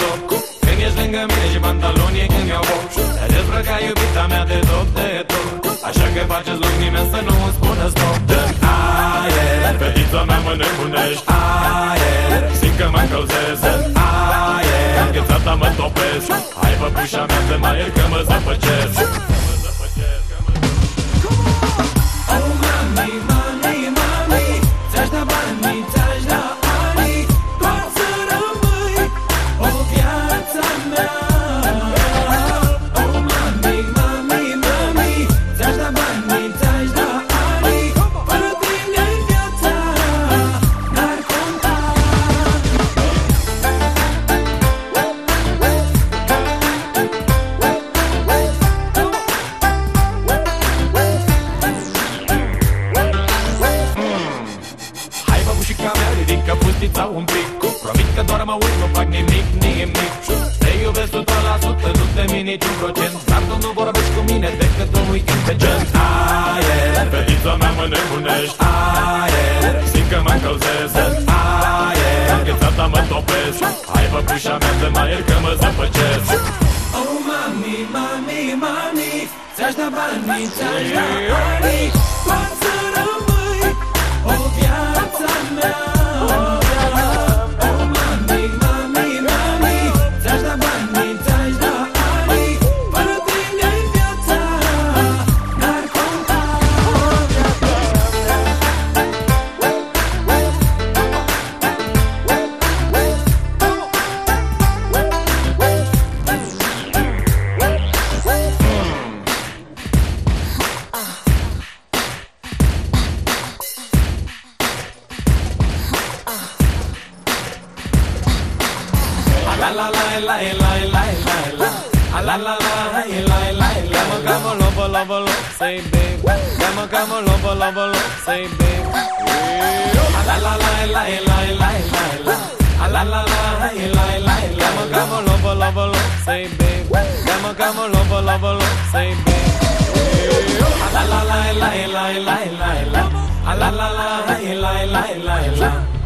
tot Când ești lângă mine și pantalonii e când mi-au foc Te-ai dezbrăcat iubita mea de tot, de tot Așa că faceți loc nimeni să nu îmi spună stop Dă aer, fetița mea mă nebunești Aer, simt că mă încălzesc Aer, înghețata mă topesc Hai păpușa mea să mai că mă zăpăcesc Oh, mami, mami, mami Ți-aș da bani, ți-aș da ridică pustița un pic Promit că doar mă uit, nu fac nimic, nimic. Te iubesc 100%, nu te min niciun procent. Dar tu nu vorbești cu mine decât un weekend pe gen. Aer, fetița mea mă nebunești. Aer, simt că mă încălzesc. Aer, înghețata mă topesc. Hai bă pușa mea să mă iert că mă zăpăcesc. Oh, mami, mami, mami Ți-aș da bani, ți-aș da ani La la la la la la la la La la la la la la la Come on, come on, love, love, love, say babe Come on, come on, love, love, love, say babe La la la la la la la la La la la la la la la Come on, come on, love, love, love, say babe Come on, come on, love, love, love, say babe La la la la la la la La la la la la la la